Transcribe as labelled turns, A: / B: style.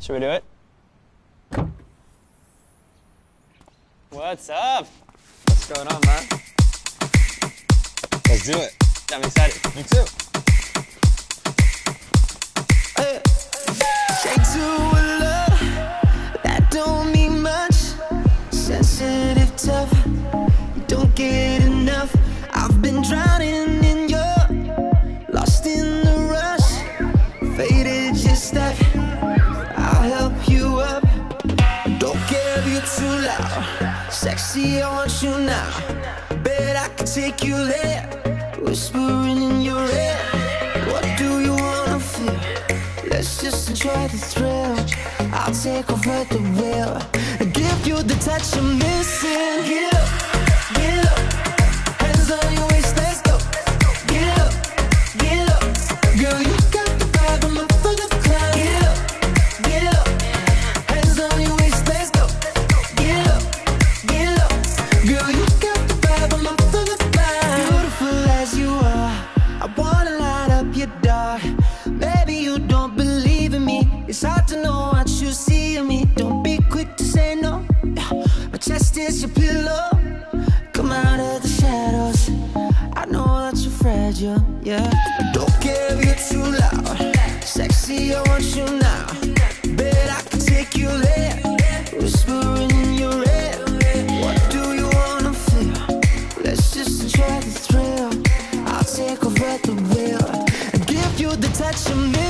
A: Should we do it? What's up?
B: What's going on, man?
C: Let's do it.
A: I'm excited.
C: Me too.
D: Straight to a love that don't mean much. Sensitive, tough. You don't get enough. I've been drowning too loud. Sexy, I want you now. Bet I can take you there. Whispering in your ear. What do you wanna feel? Let's just enjoy the thrill. I'll take over the wheel give you the touch you're missing. Get up, get up, hands on your you're yeah. Don't care if you're too loud. Sexy, I want you now. Bet I can take you there. Whispering in your ear. What do you wanna feel? Let's just enjoy the thrill. I'll take over the wheel and give you the touch you're missing.